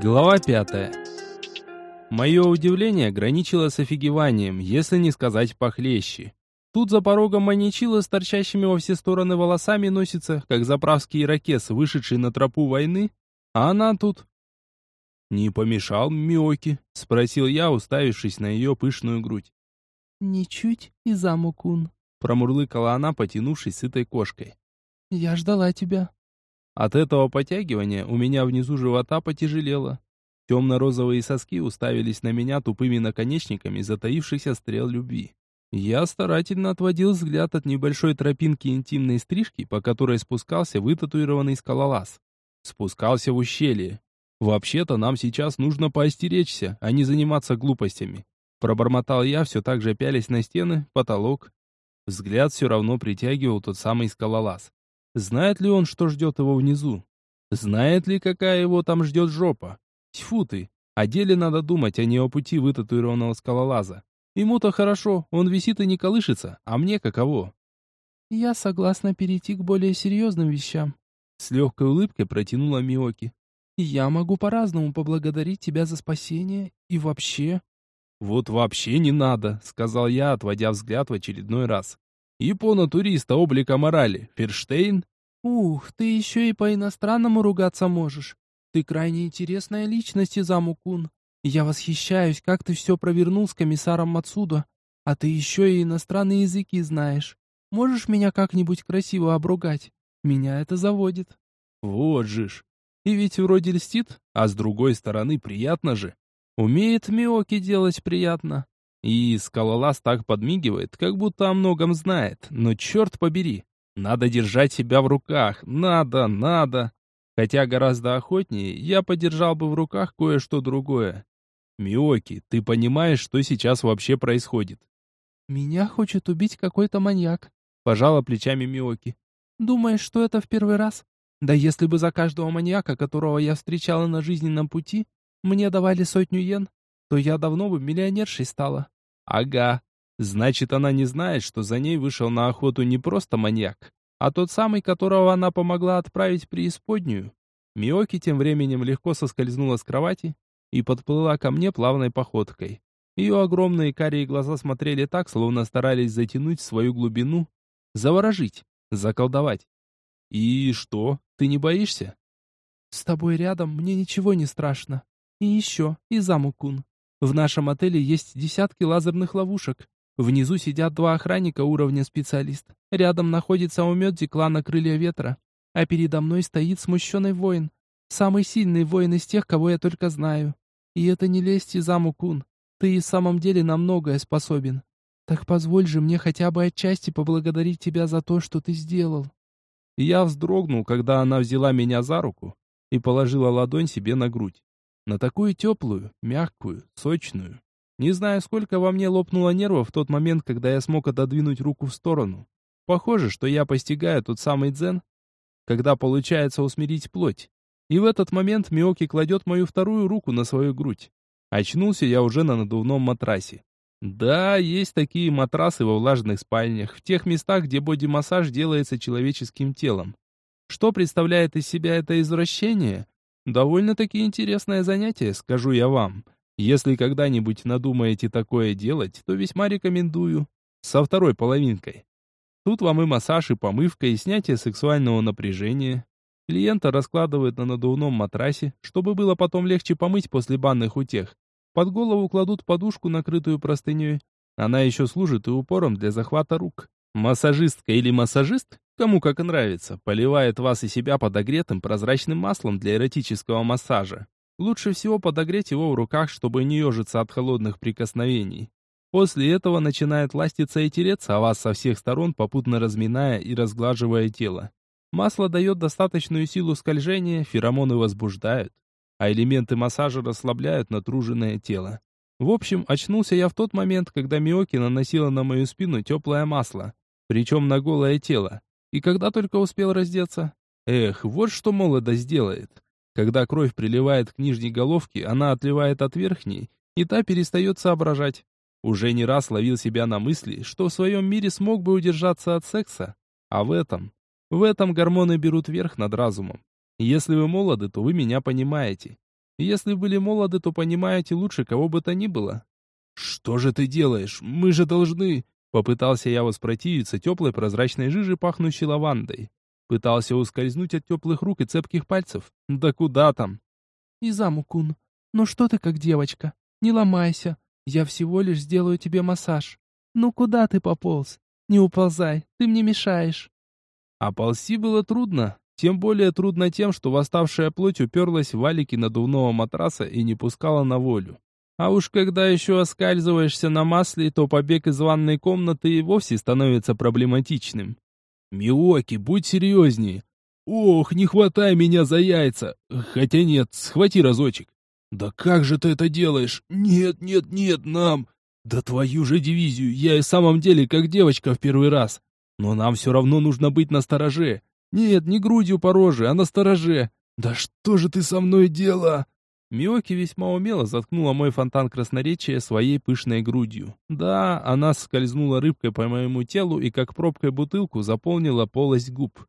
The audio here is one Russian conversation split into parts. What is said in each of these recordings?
Глава пятая. Мое удивление граничило с офигеванием, если не сказать похлеще. Тут за порогом маньячила с торчащими во все стороны волосами носится, как заправский ирокез, вышедший на тропу войны, а она тут... «Не помешал Миоки?» — спросил я, уставившись на ее пышную грудь. «Ничуть, Изаму-кун», — промурлыкала она, потянувшись сытой кошкой. «Я ждала тебя». От этого потягивания у меня внизу живота потяжелело. Темно-розовые соски уставились на меня тупыми наконечниками затаившихся стрел любви. Я старательно отводил взгляд от небольшой тропинки интимной стрижки, по которой спускался вытатуированный скалолаз. Спускался в ущелье. Вообще-то нам сейчас нужно поостеречься, а не заниматься глупостями. Пробормотал я, все так же пялясь на стены, потолок. Взгляд все равно притягивал тот самый скалолаз. Знает ли он, что ждет его внизу? Знает ли, какая его там ждет жопа? Тьфу ты, о деле надо думать, а не о пути вытатуированного скалолаза. Ему-то хорошо, он висит и не колышется, а мне каково? Я согласна перейти к более серьезным вещам. С легкой улыбкой протянула Миоки. Я могу по-разному поблагодарить тебя за спасение и вообще... Вот вообще не надо, сказал я, отводя взгляд в очередной раз. Япона-туриста облика морали, Ферштейн? Ух, ты еще и по-иностранному ругаться можешь. Ты крайне интересная личность, Изаму-кун. Я восхищаюсь, как ты все провернул с комиссаром Мацудо. А ты еще и иностранные языки знаешь. Можешь меня как-нибудь красиво обругать? Меня это заводит. Вот же ж. И ведь вроде льстит, а с другой стороны приятно же. Умеет Миоки делать приятно. И скалолаз так подмигивает, как будто о многом знает. Но черт побери, надо держать себя в руках. Надо, надо. Хотя гораздо охотнее я подержал бы в руках кое-что другое. Миоки, ты понимаешь, что сейчас вообще происходит? Меня хочет убить какой-то маньяк. Пожала плечами Миоки. Думаешь, что это в первый раз? Да если бы за каждого маньяка, которого я встречала на жизненном пути, мне давали сотню йен, то я давно бы миллионершей стала. Ага. Значит, она не знает, что за ней вышел на охоту не просто маньяк, а тот самый, которого она помогла отправить в преисподнюю. Миоки тем временем легко соскользнула с кровати и подплыла ко мне плавной походкой. Ее огромные карие глаза смотрели так, словно старались затянуть в свою глубину, заворожить, заколдовать. «И что, ты не боишься?» «С тобой рядом мне ничего не страшно. И еще, Изаму-кун. В нашем отеле есть десятки лазерных ловушек. Внизу сидят два охранника уровня специалист. Рядом находится Омёдзи клана Крылья Ветра. А передо мной стоит смущенный воин. Самый сильный воин из тех, кого я только знаю. И это не лесть Изаму-кун. Ты и в самом деле на многое способен. Так позволь же мне хотя бы отчасти поблагодарить тебя за то, что ты сделал. Я вздрогнул, когда она взяла меня за руку и положила ладонь себе на грудь. На такую теплую, мягкую, сочную. Не знаю, сколько во мне лопнуло нервов в тот момент, когда я смог отодвинуть руку в сторону. Похоже, что я постигаю тот самый дзен, когда получается усмирить плоть. И в этот момент Миоки кладет мою вторую руку на свою грудь. Очнулся я уже на надувном матрасе. Да, есть такие матрасы во влажных спальнях, в тех местах, где боди-массаж делается человеческим телом. Что представляет из себя это извращение? Довольно-таки интересное занятие, скажу я вам. Если когда-нибудь надумаете такое делать, то весьма рекомендую. Со второй половинкой. Тут вам и массаж, и помывка, и снятие сексуального напряжения. Клиента раскладывают на надувном матрасе, чтобы было потом легче помыть после банных утех. Под голову кладут подушку, накрытую простыней. Она еще служит и упором для захвата рук. Массажистка или массажист Кому как нравится, поливает вас и себя подогретым прозрачным маслом для эротического массажа. Лучше всего подогреть его в руках, чтобы не ежиться от холодных прикосновений. После этого начинает ластиться и тереться о вас со всех сторон, попутно разминая и разглаживая тело. Масло дает достаточную силу скольжения, феромоны возбуждают, а элементы массажа расслабляют натруженное тело. В общем, очнулся я в тот момент, когда Миоки наносила на мою спину теплое масло, причем на голое тело. И когда только успел раздеться. Эх, вот что молодость делает. Когда кровь приливает к нижней головке, она отливает от верхней, и та перестает соображать. Уже не раз ловил себя на мысли, что в своем мире смог бы удержаться от секса. А в этом... В этом гормоны берут верх над разумом. Если вы молоды, то вы меня понимаете. Если были молоды, то понимаете лучше кого бы то ни было. «Что же ты делаешь? Мы же должны...» Попытался я воспротивиться теплой прозрачной жиже, пахнущей лавандой. Пытался ускользнуть от теплых рук и цепких пальцев. Да куда там? Изаму-кун, ну что ты как девочка? Не ломайся. Я всего лишь сделаю тебе массаж. Ну куда ты пополз? Не уползай, ты мне мешаешь. А ползти было трудно. Тем более трудно тем, что восставшая плоть уперлась в валики надувного матраса и не пускала на волю. А уж когда еще оскальзываешься на масле, то побег из ванной комнаты и вовсе становится проблематичным. «Миоки, будь серьезнее!» «Ох, не хватай меня за яйца!» «Хотя нет, схвати разочек!» «Да как же ты это делаешь?» «Нет, нет, нет, нам!» «Да твою же дивизию! Я и в самом деле как девочка в первый раз!» «Но нам все равно нужно быть настороже!» «Нет, не грудью по роже, а настороже!» «Да что же ты со мной делала?» Миоки весьма умело заткнула мой фонтан красноречия своей пышной грудью. Да, она скользнула рыбкой по моему телу и как пробкой бутылку заполнила полость губ.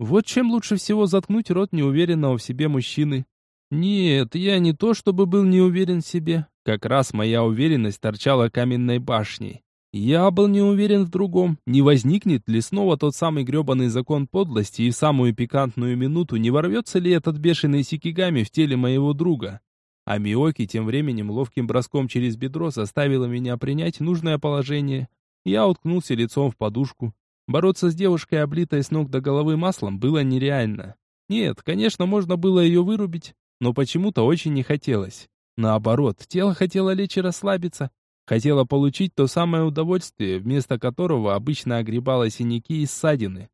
Вот чем лучше всего заткнуть рот неуверенного в себе мужчины. Нет, я не то чтобы был не уверен в себе. Как раз моя уверенность торчала каменной башней. Я был не уверен в другом, не возникнет ли снова тот самый гребаный закон подлости и в самую пикантную минуту не ворвется ли этот бешеный сикигами в теле моего друга. А Миоки тем временем ловким броском через бедро заставила меня принять нужное положение. Я уткнулся лицом в подушку. Бороться с девушкой, облитой с ног до головы маслом, было нереально. Нет, конечно, можно было ее вырубить, но почему-то очень не хотелось. Наоборот, тело хотело лечь и расслабиться, Хотела получить то самое удовольствие, вместо которого обычно огребала синяки и ссадины.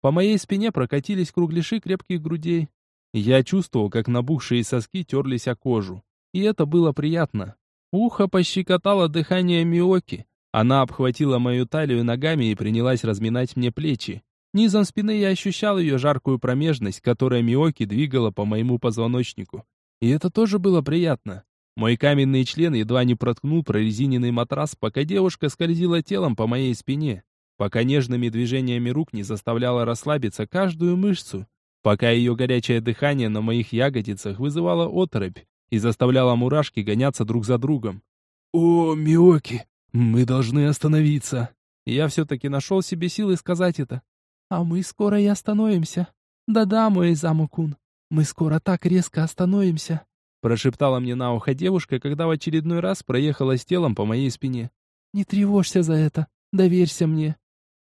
По моей спине прокатились кругляши крепких грудей. Я чувствовал, как набухшие соски терлись о кожу. И это было приятно. Ухо пощекотало дыхание Миоки. Она обхватила мою талию ногами и принялась разминать мне плечи. Низом спины я ощущал ее жаркую промежность, которая Миоки двигала по моему позвоночнику. И это тоже было приятно. Мой каменный член едва не проткнул прорезиненный матрас, пока девушка скользила телом по моей спине, пока нежными движениями рук не заставляла расслабиться каждую мышцу, пока ее горячее дыхание на моих ягодицах вызывало оторопь и заставляло мурашки гоняться друг за другом. «О, Миоки, мы должны остановиться!» Я все-таки нашел себе силы сказать это. «А мы скоро и остановимся. Да-да, мой Замукун, мы скоро так резко остановимся, Прошептала мне на ухо девушка, когда в очередной раз проехала с телом по моей спине. «Не тревожься за это. Доверься мне».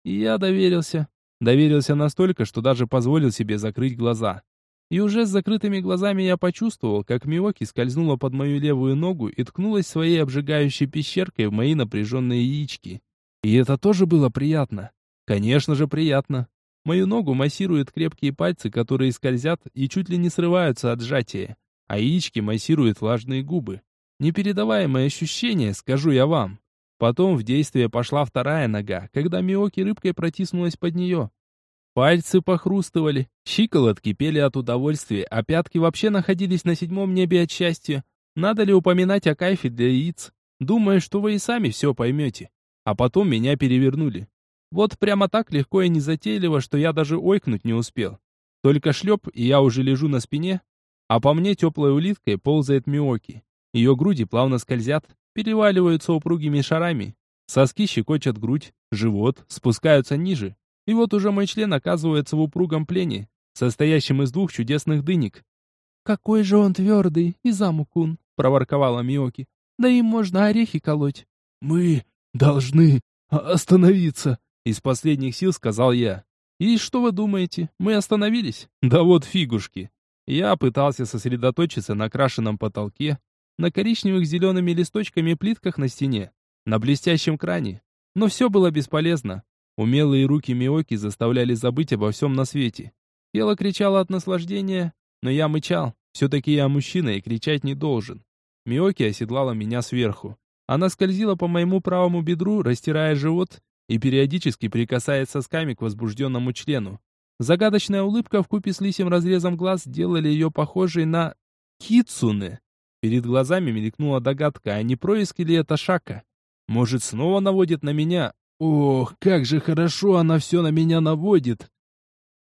И я доверился. Доверился настолько, что даже позволил себе закрыть глаза. И уже с закрытыми глазами я почувствовал, как Миоки скользнула под мою левую ногу и ткнулась своей обжигающей пещеркой в мои напряженные яички. И это тоже было приятно. Конечно же, приятно. Мою ногу массируют крепкие пальцы, которые скользят и чуть ли не срываются от сжатия а яички массируют влажные губы. Непередаваемое ощущение, скажу я вам. Потом в действие пошла вторая нога, когда Миоки рыбкой протиснулась под нее. Пальцы похрустывали, щиколотки пели от удовольствия, а пятки вообще находились на седьмом небе от счастья. Надо ли упоминать о кайфе для яиц? Думаю, что вы и сами все поймете. А потом меня перевернули. Вот прямо так легко и незатейливо, что я даже ойкнуть не успел. Только шлеп, и я уже лежу на спине, а по мне теплой улиткой ползает Миоки. Ее груди плавно скользят, переваливаются упругими шарами. Соски щекочут грудь, живот, спускаются ниже. И вот уже мой член оказывается в упругом плене, состоящем из двух чудесных дынек. «Какой же он твердый, Изаму-кун!» — проворковала Миоки. «Да им можно орехи колоть». «Мы должны остановиться!» — из последних сил сказал я. «И что вы думаете, мы остановились? Да вот фигушки!» Я пытался сосредоточиться на крашенном потолке, на коричневых зелеными листочками плитках на стене, на блестящем кране. Но все было бесполезно. Умелые руки Миоки заставляли забыть обо всем на свете. Тело кричало от наслаждения, но я мычал. Все-таки я мужчина и кричать не должен. Миоки оседлала меня сверху. Она скользила по моему правому бедру, растирая живот и периодически прикасаясь сосками к возбужденному члену. Загадочная улыбка в купе с лисим разрезом глаз делали ее похожей на кицуне. Перед глазами мелькнула догадка, а не происки ли это Шака? Может, снова наводит на меня? Ох, как же хорошо она все на меня наводит!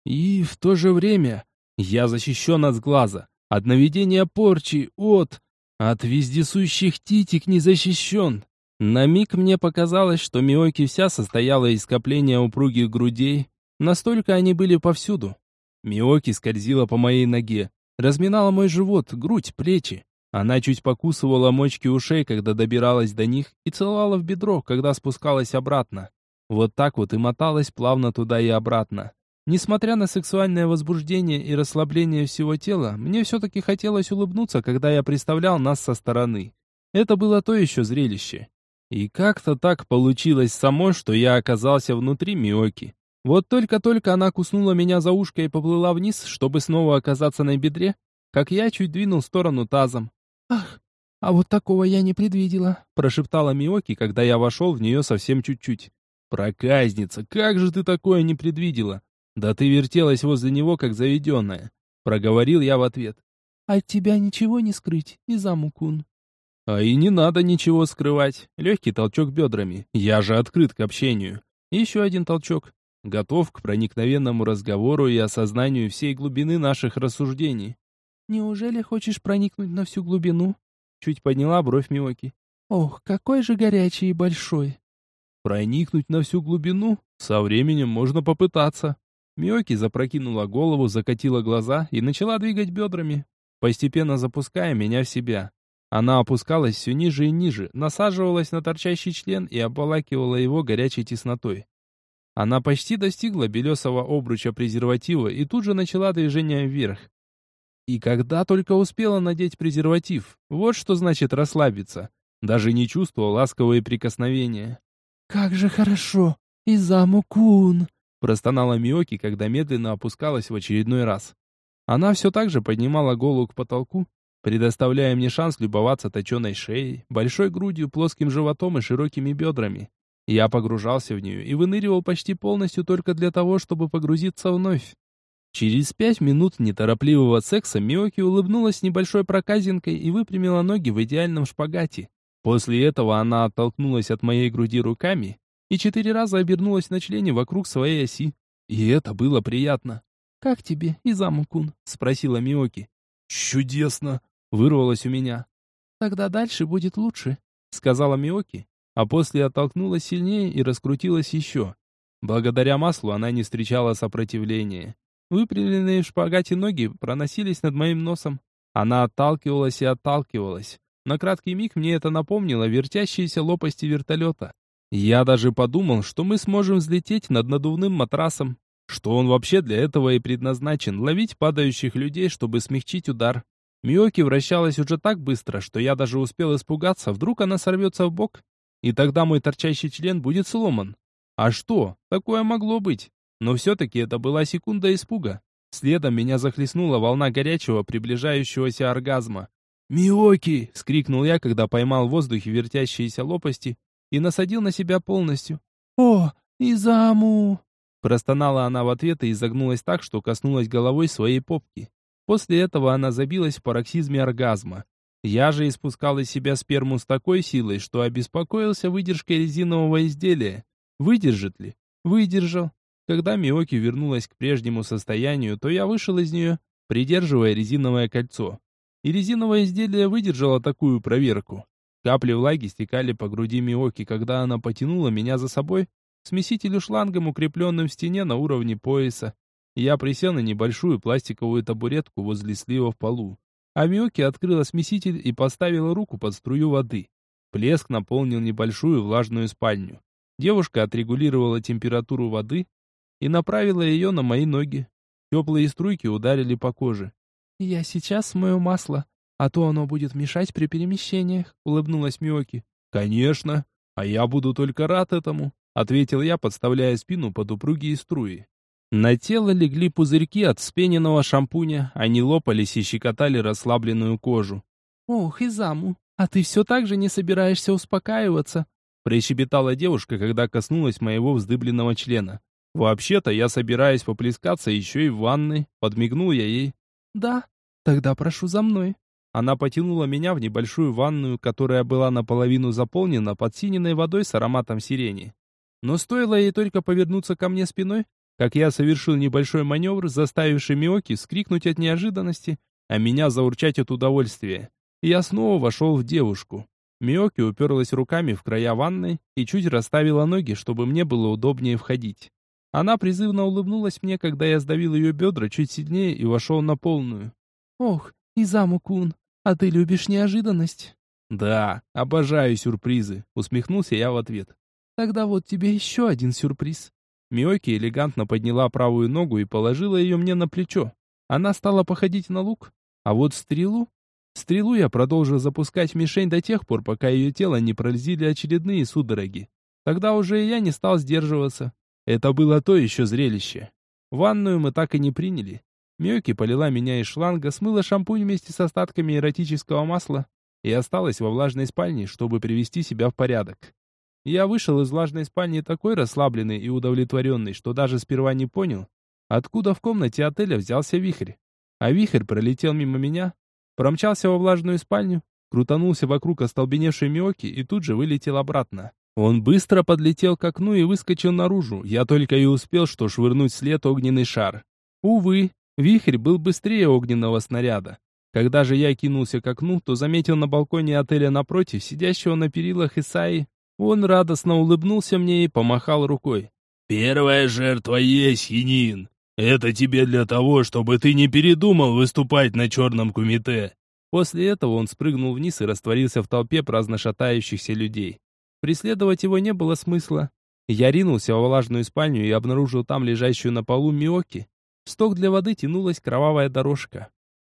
И в то же время я защищен от глаза. От наведения порчи, от... От вездесущих титик не защищен. На миг мне показалось, что Миоки вся состояла из скопления упругих грудей. Настолько они были повсюду. Миоки скользила по моей ноге, разминала мой живот, грудь, плечи. Она чуть покусывала мочки ушей, когда добиралась до них, и целовала в бедро, когда спускалась обратно. Вот так вот и моталась плавно туда и обратно. Несмотря на сексуальное возбуждение и расслабление всего тела, мне все-таки хотелось улыбнуться, когда я представлял нас со стороны. Это было то еще зрелище. И как-то так получилось само, что я оказался внутри Миоки. Вот только-только она куснула меня за ушко и поплыла вниз, чтобы снова оказаться на бедре, как я чуть двинул в сторону тазом. «Ах, а вот такого я не предвидела», — прошептала Миоки, когда я вошел в нее совсем чуть-чуть. «Проказница, как же ты такое не предвидела? «Да ты вертелась возле него, как заведенная», — проговорил я в ответ. «От тебя ничего не скрыть, Изаму-кун». «А и не надо ничего скрывать. Легкий толчок бедрами. Я же открыт к общению. Еще один толчок. Готов к проникновенному разговору и осознанию всей глубины наших рассуждений». «Неужели хочешь проникнуть на всю глубину?» Чуть подняла бровь Миоки. «Ох, какой же горячий и большой!» «Проникнуть на всю глубину? Со временем можно попытаться». Миоки запрокинула голову, закатила глаза и начала двигать бедрами, постепенно запуская меня в себя. Она опускалась все ниже и ниже, насаживалась на торчащий член и обволакивала его горячей теснотой. Она почти достигла белесого обруча презерватива и тут же начала движение вверх. И когда только успела надеть презерватив, вот что значит расслабиться. Даже не чувствовала ласковые прикосновения. «Как же хорошо! Изаму-кун!» Простонала Миоки, когда медленно опускалась в очередной раз. Она все так же поднимала голову к потолку, предоставляя мне шанс любоваться точеной шеей, большой грудью, плоским животом и широкими бедрами. Я погружался в нее и выныривал почти полностью только для того, чтобы погрузиться вновь. Через пять минут неторопливого секса Миоки улыбнулась небольшой проказинкой и выпрямила ноги в идеальном шпагате. После этого она оттолкнулась от моей груди руками и четыре раза обернулась на члене вокруг своей оси. И это было приятно. «Как тебе, Изаму-кун?» — спросила Миоки. «Чудесно!» — вырвалось у меня. «Тогда дальше будет лучше», — сказала Миоки, а после оттолкнулась сильнее и раскрутилась еще. Благодаря маслу она не встречала сопротивления. Выпрямленные в шпагате ноги проносились над моим носом. Она отталкивалась и отталкивалась. На краткий миг мне это напомнило вертящиеся лопасти вертолета. Я даже подумал, что мы сможем взлететь над надувным матрасом, что он вообще для этого и предназначен, ловить падающих людей, чтобы смягчить удар. Миоки вращалась уже так быстро, что я даже успел испугаться, вдруг она сорвется в бок, и тогда мой торчащий член будет сломан. А что? Такое могло быть. Но все-таки это была секунда испуга. Следом меня захлестнула волна горячего, приближающегося оргазма. «Миоки!» — скрикнул я, когда поймал в воздухе вертящиеся лопасти и насадил на себя полностью. «О, Изаму!» Простонала она в ответ и изогнулась так, что коснулась головой своей попки. После этого она забилась в пароксизме оргазма. Я же испускал из себя сперму с такой силой, что обеспокоился выдержкой резинового изделия. Выдержит ли? Выдержал. Когда Миоки вернулась к прежнему состоянию, то я вышел из нее, придерживая резиновое кольцо. И резиновое изделие выдержало такую проверку. Капли влаги стекали по груди Миоки, когда она потянула меня за собой к смесителю шлангом, укрепленным в стене на уровне пояса. Я присел на небольшую пластиковую табуретку возле слива в полу. А Миоки открыла смеситель и поставила руку под струю воды. Плеск наполнил небольшую влажную спальню. Девушка отрегулировала температуру воды и направила ее на мои ноги. Теплые струйки ударили по коже. «Я сейчас смою масло», а то оно будет мешать при перемещениях», — улыбнулась Миоки. «Конечно, а я буду только рад этому», — ответил я, подставляя спину под упругие струи. На тело легли пузырьки от спененного шампуня, они лопались и щекотали расслабленную кожу. «Ох, Изаму, а ты все так же не собираешься успокаиваться?» Прищебетала девушка, когда коснулась моего вздыбленного члена. «Вообще-то я собираюсь поплескаться еще и в ванной», — подмигнул я ей. «Да, тогда прошу за мной», она потянула меня в небольшую ванную, которая была наполовину заполнена подсиненной водой с ароматом сирени. Но стоило ей только повернуться ко мне спиной, как я совершил небольшой маневр, заставивший Миоки скрикнуть от неожиданности, а меня заурчать от удовольствия. Я снова вошел в девушку. Миоки уперлась руками в края ванной и чуть расставила ноги, чтобы мне было удобнее входить. Она призывно улыбнулась мне, когда я сдавил ее бедра чуть сильнее и вошел на полную. «Ох, Изаму-кун, а ты любишь неожиданность?» «Да, обожаю сюрпризы», — усмехнулся я в ответ. «Тогда вот тебе еще один сюрприз». Миоки элегантно подняла правую ногу и положила ее мне на плечо. Она стала походить на лук, а вот стрелу Стрелу я продолжил запускать в мишень до тех пор, пока ее тело не пронзили очередные судороги. Тогда уже и я не стал сдерживаться. Это было то еще зрелище. Ванную мы так и не приняли. Мёки полила меня из шланга, смыла шампунь вместе с остатками эротического масла и осталась во влажной спальне, чтобы привести себя в порядок. Я вышел из влажной спальни такой расслабленный и удовлетворенный, что даже сперва не понял, откуда в комнате отеля взялся вихрь. А вихрь пролетел мимо меня, Промчался во влажную спальню, крутанулся вокруг остолбеневшей Миоки и тут же вылетел обратно. Он быстро подлетел к окну и выскочил наружу. Я только и успел, что швырнуть след огненный шар. Увы, вихрь был быстрее огненного снаряда. Когда же я кинулся к окну, то заметил на балконе отеля напротив, сидящего на перилах Исаи. Он радостно улыбнулся мне и помахал рукой. «Первая жертва есть, Хинин. Это тебе для того, чтобы ты не передумал выступать на черном кумите. После этого он спрыгнул вниз и растворился в толпе праздно шатающихся людей. Преследовать его не было смысла. Я ринулся во влажную спальню и обнаружил там лежащую на полу Миоки. В сток для воды тянулась кровавая дорожка.